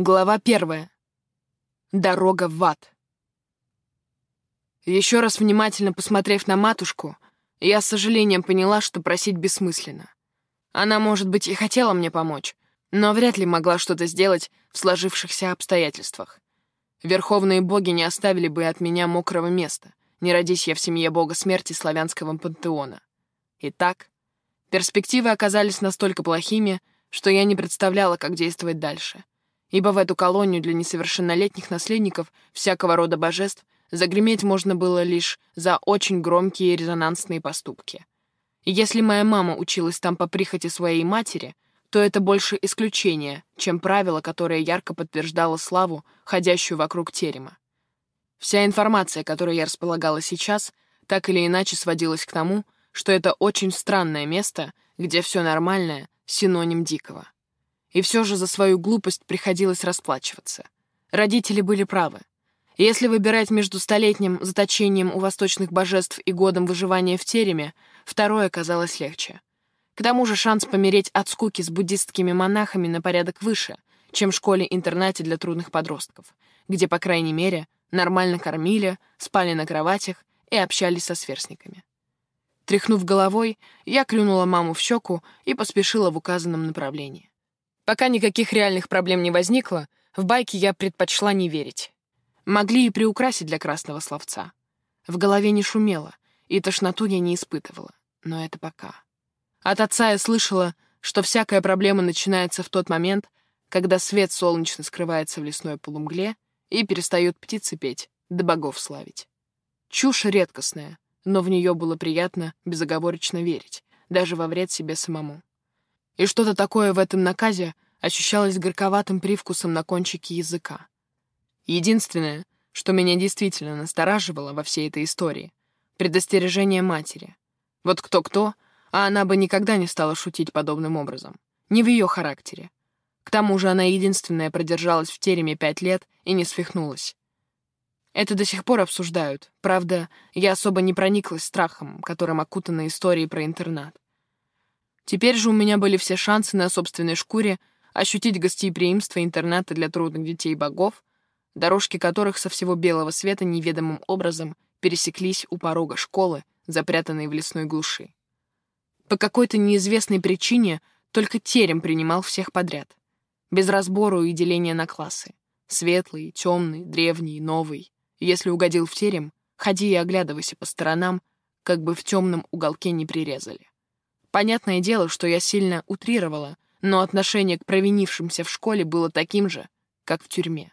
Глава первая. Дорога в ад. Еще раз внимательно посмотрев на матушку, я с сожалением поняла, что просить бессмысленно. Она, может быть, и хотела мне помочь, но вряд ли могла что-то сделать в сложившихся обстоятельствах. Верховные боги не оставили бы от меня мокрого места, не родись я в семье бога смерти славянского пантеона. Итак, перспективы оказались настолько плохими, что я не представляла, как действовать дальше — ибо в эту колонию для несовершеннолетних наследников всякого рода божеств загреметь можно было лишь за очень громкие резонансные поступки. И если моя мама училась там по прихоти своей матери, то это больше исключение, чем правило, которое ярко подтверждало славу, ходящую вокруг терема. Вся информация, которой я располагала сейчас, так или иначе сводилась к тому, что это очень странное место, где все нормальное — синоним дикого. И все же за свою глупость приходилось расплачиваться. Родители были правы. Если выбирать между столетним заточением у восточных божеств и годом выживания в тереме, второе казалось легче. К тому же шанс помереть от скуки с буддистскими монахами на порядок выше, чем в школе-интернате для трудных подростков, где, по крайней мере, нормально кормили, спали на кроватях и общались со сверстниками. Тряхнув головой, я клюнула маму в щеку и поспешила в указанном направлении. Пока никаких реальных проблем не возникло, в байки я предпочла не верить. Могли и приукрасить для красного словца. В голове не шумело, и тошноту я не испытывала. Но это пока. От отца я слышала, что всякая проблема начинается в тот момент, когда свет солнечно скрывается в лесной полумгле и перестают птицы петь, да богов славить. Чушь редкостная, но в нее было приятно безоговорочно верить, даже во вред себе самому и что-то такое в этом наказе ощущалось горьковатым привкусом на кончике языка. Единственное, что меня действительно настораживало во всей этой истории — предостережение матери. Вот кто-кто, а она бы никогда не стала шутить подобным образом. Не в ее характере. К тому же она единственная продержалась в тереме пять лет и не свихнулась. Это до сих пор обсуждают. Правда, я особо не прониклась страхом, которым окутана история про интернат. Теперь же у меня были все шансы на собственной шкуре ощутить гостеприимство интерната для трудных детей богов, дорожки которых со всего белого света неведомым образом пересеклись у порога школы, запрятанной в лесной глуши. По какой-то неизвестной причине только терем принимал всех подряд, без разбору и деления на классы. Светлый, темный, древний, новый. Если угодил в терем, ходи и оглядывайся по сторонам, как бы в темном уголке не прирезали. Понятное дело, что я сильно утрировала, но отношение к провинившимся в школе было таким же, как в тюрьме.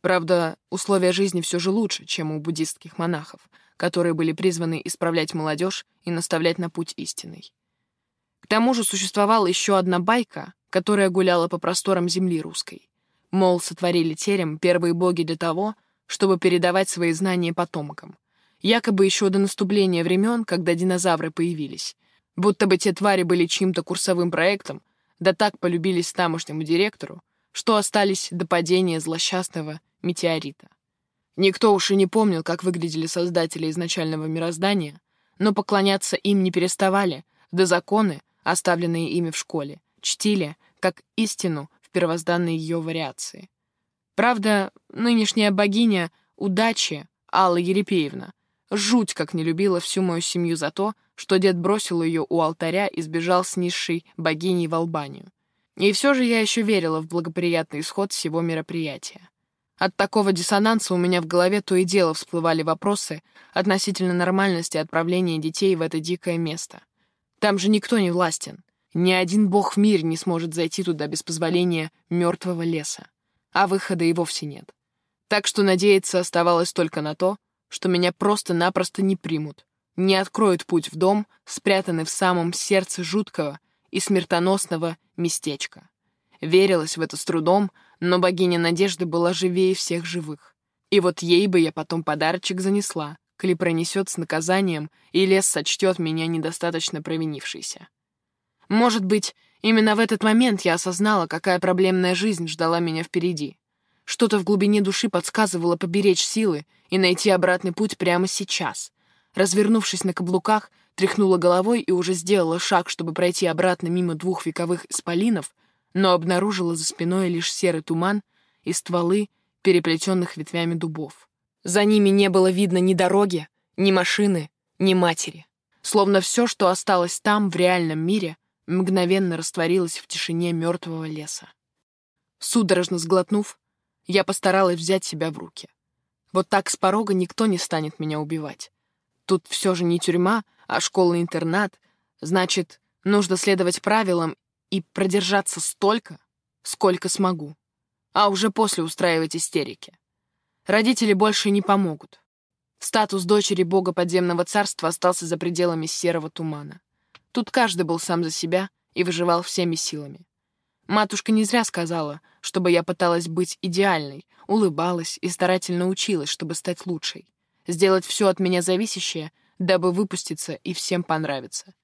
Правда, условия жизни все же лучше, чем у буддистских монахов, которые были призваны исправлять молодежь и наставлять на путь истинный. К тому же существовала еще одна байка, которая гуляла по просторам земли русской. Мол, сотворили терем первые боги для того, чтобы передавать свои знания потомкам. Якобы еще до наступления времен, когда динозавры появились, Будто бы те твари были чьим-то курсовым проектом, да так полюбились тамошнему директору, что остались до падения злосчастного метеорита. Никто уж и не помнил, как выглядели создатели изначального мироздания, но поклоняться им не переставали, да законы, оставленные ими в школе, чтили как истину в первозданной ее вариации. Правда, нынешняя богиня удачи, Алла Ерепеевна, жуть как не любила всю мою семью за то, что дед бросил ее у алтаря и сбежал с низшей богиней в Албанию. И все же я еще верила в благоприятный исход всего мероприятия. От такого диссонанса у меня в голове то и дело всплывали вопросы относительно нормальности отправления детей в это дикое место. Там же никто не властен. Ни один бог в мире не сможет зайти туда без позволения мертвого леса. А выхода и вовсе нет. Так что надеяться оставалось только на то, что меня просто-напросто не примут, не откроют путь в дом, спрятанный в самом сердце жуткого и смертоносного местечка. Верилась в это с трудом, но богиня Надежды была живее всех живых. И вот ей бы я потом подарочек занесла, коли пронесет с наказанием, и лес сочтет меня недостаточно провинившейся. Может быть, именно в этот момент я осознала, какая проблемная жизнь ждала меня впереди. Что-то в глубине души подсказывало поберечь силы и найти обратный путь прямо сейчас, Развернувшись на каблуках, тряхнула головой и уже сделала шаг, чтобы пройти обратно мимо двух вековых исполинов, но обнаружила за спиной лишь серый туман и стволы, переплетенных ветвями дубов. За ними не было видно ни дороги, ни машины, ни матери. Словно все, что осталось там, в реальном мире, мгновенно растворилось в тишине мертвого леса. Судорожно сглотнув, я постаралась взять себя в руки. Вот так с порога никто не станет меня убивать. Тут все же не тюрьма, а школа-интернат. Значит, нужно следовать правилам и продержаться столько, сколько смогу. А уже после устраивать истерики. Родители больше не помогут. Статус дочери бога подземного царства остался за пределами серого тумана. Тут каждый был сам за себя и выживал всеми силами. Матушка не зря сказала, чтобы я пыталась быть идеальной, улыбалась и старательно училась, чтобы стать лучшей. Сделать все от меня зависящее, дабы выпуститься и всем понравиться.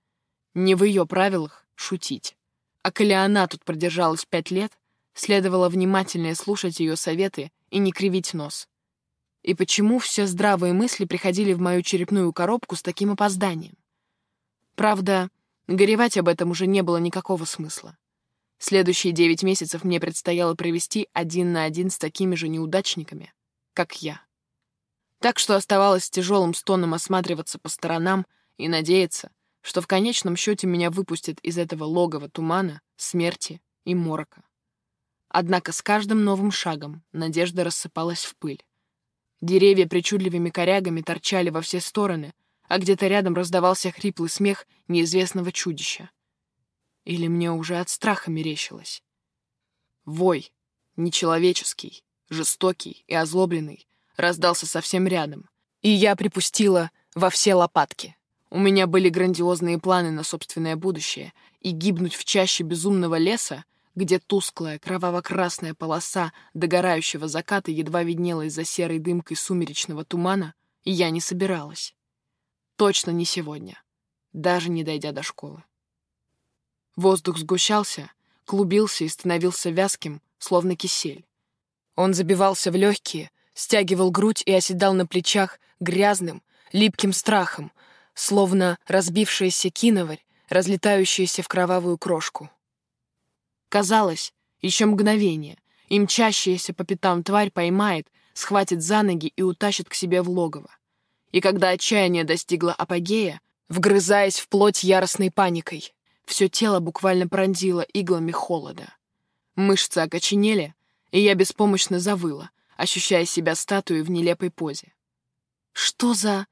Не в ее правилах шутить. А коли она тут продержалась пять лет, следовало внимательнее слушать ее советы и не кривить нос. И почему все здравые мысли приходили в мою черепную коробку с таким опозданием? Правда, горевать об этом уже не было никакого смысла. Следующие девять месяцев мне предстояло провести один на один с такими же неудачниками, как я. Так что оставалось тяжелым стоном осматриваться по сторонам и надеяться, что в конечном счете меня выпустят из этого логова тумана, смерти и морока. Однако с каждым новым шагом надежда рассыпалась в пыль. Деревья причудливыми корягами торчали во все стороны, а где-то рядом раздавался хриплый смех неизвестного чудища. Или мне уже от страха мерещилось? Вой, нечеловеческий, жестокий и озлобленный, раздался совсем рядом, и я припустила во все лопатки. У меня были грандиозные планы на собственное будущее, и гибнуть в чаще безумного леса, где тусклая кроваво-красная полоса догорающего заката едва виднелась за серой дымкой сумеречного тумана, я не собиралась. Точно не сегодня, даже не дойдя до школы. Воздух сгущался, клубился и становился вязким, словно кисель. Он забивался в легкие, стягивал грудь и оседал на плечах грязным, липким страхом, словно разбившаяся киноварь, разлетающаяся в кровавую крошку. Казалось, еще мгновение, и мчащаяся по пятам тварь поймает, схватит за ноги и утащит к себе в логово. И когда отчаяние достигло апогея, вгрызаясь в плоть яростной паникой, все тело буквально пронзило иглами холода. Мышцы окоченели, и я беспомощно завыла, ощущая себя статуей в нелепой позе. Что за...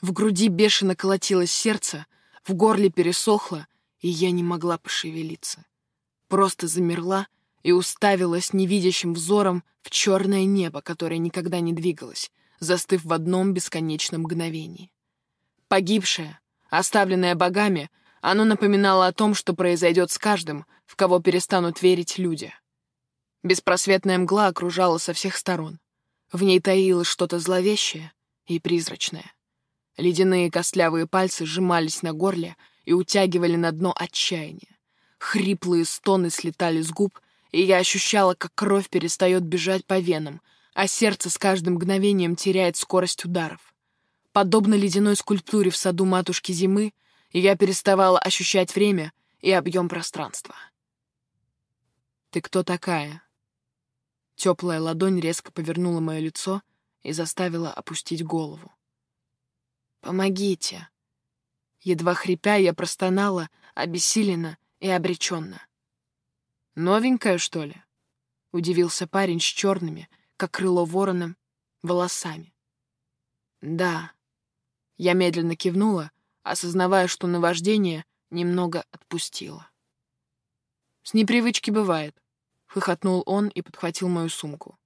В груди бешено колотилось сердце, в горле пересохло, и я не могла пошевелиться. Просто замерла и уставилась невидящим взором в черное небо, которое никогда не двигалось, застыв в одном бесконечном мгновении. Погибшая, оставленная богами — оно напоминало о том, что произойдет с каждым, в кого перестанут верить люди. Беспросветная мгла окружала со всех сторон. В ней таилось что-то зловещее и призрачное. Ледяные костлявые пальцы сжимались на горле и утягивали на дно отчаяния. Хриплые стоны слетали с губ, и я ощущала, как кровь перестает бежать по венам, а сердце с каждым мгновением теряет скорость ударов. Подобно ледяной скульптуре в саду матушки зимы, и я переставала ощущать время и объем пространства. «Ты кто такая?» Теплая ладонь резко повернула мое лицо и заставила опустить голову. «Помогите!» Едва хрипя, я простонала, обессиленно и обреченно. «Новенькая, что ли?» — удивился парень с черными, как крыло вороном, волосами. «Да». Я медленно кивнула, осознавая, что наваждение немного отпустило. «С непривычки бывает», — хохотнул он и подхватил мою сумку.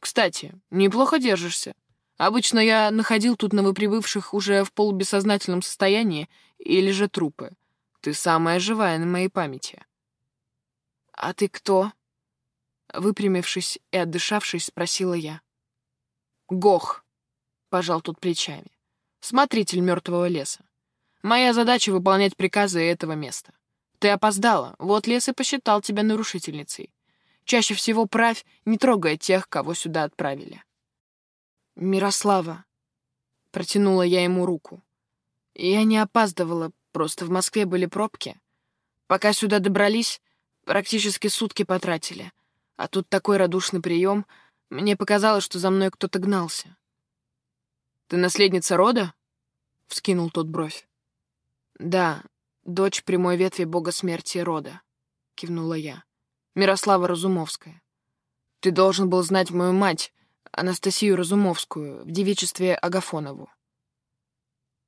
«Кстати, неплохо держишься. Обычно я находил тут новоприбывших уже в полубессознательном состоянии или же трупы. Ты самая живая на моей памяти». «А ты кто?» Выпрямившись и отдышавшись, спросила я. «Гох», — пожал тут плечами, — «смотритель мертвого леса. Моя задача — выполнять приказы этого места. Ты опоздала, вот лес и посчитал тебя нарушительницей. Чаще всего правь, не трогая тех, кого сюда отправили. «Мирослава», — протянула я ему руку. Я не опаздывала, просто в Москве были пробки. Пока сюда добрались, Практически сутки потратили. А тут такой радушный прием. Мне показалось, что за мной кто-то гнался. «Ты наследница рода?» — вскинул тот бровь. «Да, дочь прямой ветви бога смерти рода», — кивнула я. «Мирослава Разумовская. Ты должен был знать мою мать, Анастасию Разумовскую, в девичестве Агафонову.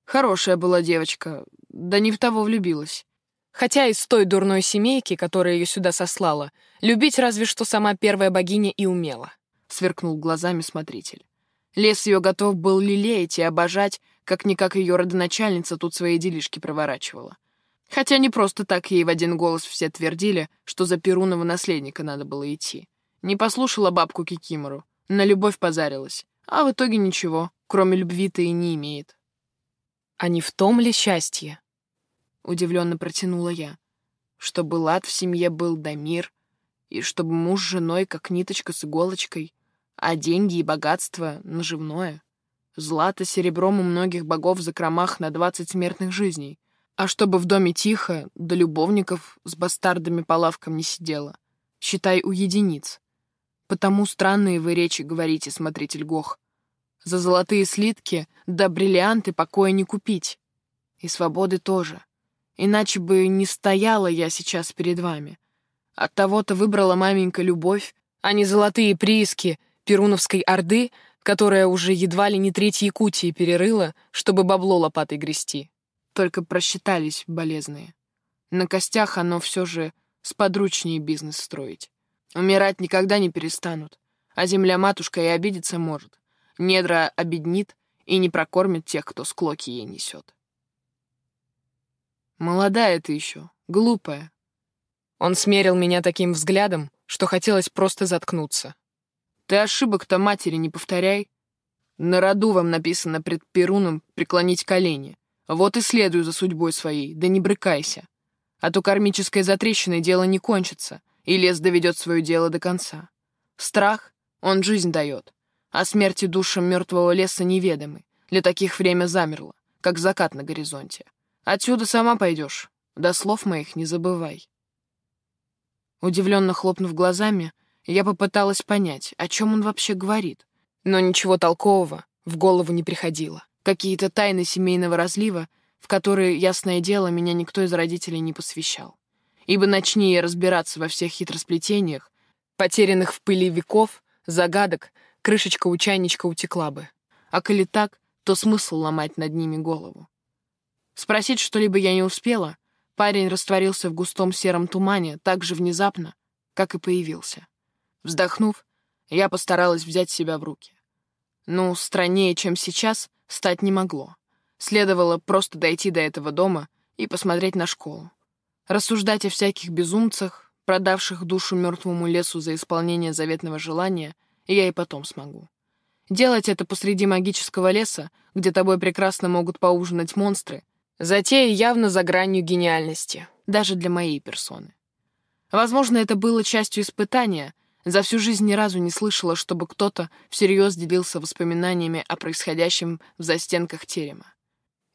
Хорошая была девочка, да не в того влюбилась. Хотя из той дурной семейки, которая ее сюда сослала, любить разве что сама первая богиня и умела», — сверкнул глазами смотритель. Лес ее готов был лелеять и обожать, как-никак ее родоначальница тут свои делишки проворачивала. Хотя не просто так ей в один голос все твердили, что за Перунова наследника надо было идти. Не послушала бабку Кикимору, на любовь позарилась, а в итоге ничего, кроме любви-то и не имеет. «А не в том ли счастье?» — удивленно протянула я. «Чтобы лад в семье был да мир, и чтобы муж с женой как ниточка с иголочкой, а деньги и богатство — наживное. Злато серебром у многих богов в закромах на двадцать смертных жизней, а чтобы в доме тихо, да любовников с бастардами по лавкам не сидело. Считай, у единиц. Потому странные вы речи говорите, смотритель Гох. За золотые слитки да бриллианты покоя не купить. И свободы тоже. Иначе бы не стояла я сейчас перед вами. От того-то выбрала маменька любовь, а не золотые прииски Перуновской Орды, которая уже едва ли не треть Якутии перерыла, чтобы бабло лопатой грести. Только просчитались болезные. На костях оно все же сподручнее бизнес строить. Умирать никогда не перестанут, а земля-матушка и обидеться может недра обеднит и не прокормит тех, кто склоки ей несет. Молодая ты еще, глупая. Он смерил меня таким взглядом, что хотелось просто заткнуться. Ты ошибок-то матери не повторяй. На роду вам написано пред Перуном преклонить колени. Вот и следуй за судьбой своей, да не брыкайся. А то кармической затрещиной дело не кончится, и лес доведет свое дело до конца. Страх, он жизнь дает, о смерти душам мертвого леса неведомы. Для таких время замерло, как закат на горизонте. Отсюда сама пойдешь. До слов моих не забывай. Удивленно хлопнув глазами, я попыталась понять, о чем он вообще говорит. Но ничего толкового в голову не приходило. Какие-то тайны семейного разлива, в которые, ясное дело, меня никто из родителей не посвящал. Ибо начни я разбираться во всех хитросплетениях, потерянных в пыли веков, загадок, крышечка у чайничка утекла бы. А коли так, то смысл ломать над ними голову. Спросить что-либо я не успела. Парень растворился в густом сером тумане так же внезапно, как и появился. Вздохнув, я постаралась взять себя в руки. Ну, страннее, чем сейчас, стать не могло. Следовало просто дойти до этого дома и посмотреть на школу. Рассуждать о всяких безумцах, продавших душу мертвому лесу за исполнение заветного желания — я и потом смогу. Делать это посреди магического леса, где тобой прекрасно могут поужинать монстры, затея явно за гранью гениальности, даже для моей персоны. Возможно, это было частью испытания. За всю жизнь ни разу не слышала, чтобы кто-то всерьез делился воспоминаниями о происходящем в застенках терема.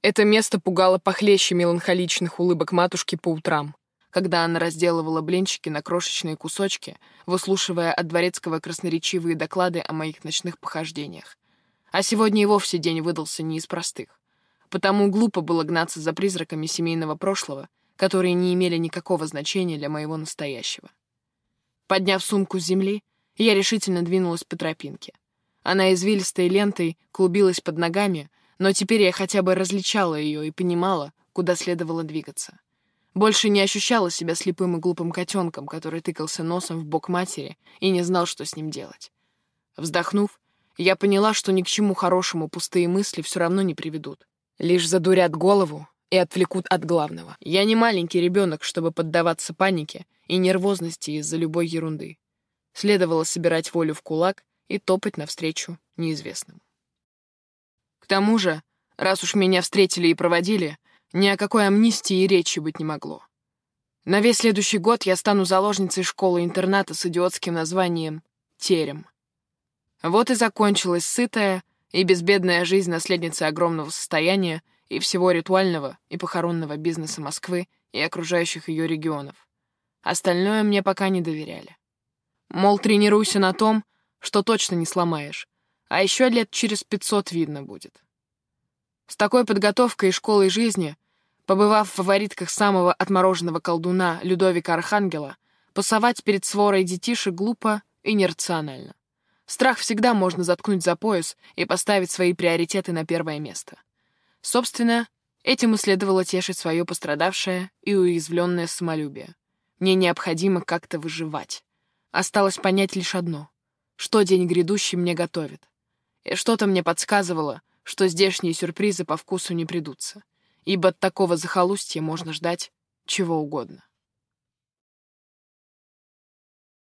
Это место пугало похлеще меланхоличных улыбок матушки по утрам когда она разделывала блинчики на крошечные кусочки, выслушивая от дворецкого красноречивые доклады о моих ночных похождениях. А сегодня и вовсе день выдался не из простых. Потому глупо было гнаться за призраками семейного прошлого, которые не имели никакого значения для моего настоящего. Подняв сумку с земли, я решительно двинулась по тропинке. Она извилистой лентой клубилась под ногами, но теперь я хотя бы различала ее и понимала, куда следовало двигаться. Больше не ощущала себя слепым и глупым котенком, который тыкался носом в бок матери и не знал, что с ним делать. Вздохнув, я поняла, что ни к чему хорошему пустые мысли все равно не приведут. Лишь задурят голову и отвлекут от главного. Я не маленький ребенок, чтобы поддаваться панике и нервозности из-за любой ерунды. Следовало собирать волю в кулак и топать навстречу неизвестному. К тому же, раз уж меня встретили и проводили, ни о какой амнистии и речи быть не могло. На весь следующий год я стану заложницей школы-интерната с идиотским названием «Терем». Вот и закончилась сытая и безбедная жизнь наследницы огромного состояния и всего ритуального и похоронного бизнеса Москвы и окружающих ее регионов. Остальное мне пока не доверяли. Мол, тренируйся на том, что точно не сломаешь, а еще лет через пятьсот видно будет. С такой подготовкой и школой жизни, побывав в фаворитках самого отмороженного колдуна Людовика Архангела, пасовать перед сворой детишек глупо и нерационально. Страх всегда можно заткнуть за пояс и поставить свои приоритеты на первое место. Собственно, этим и следовало тешить свое пострадавшее и уязвленное самолюбие. Мне необходимо как-то выживать. Осталось понять лишь одно — что день грядущий мне готовит. И что-то мне подсказывало, что здешние сюрпризы по вкусу не придутся, ибо от такого захолустья можно ждать чего угодно.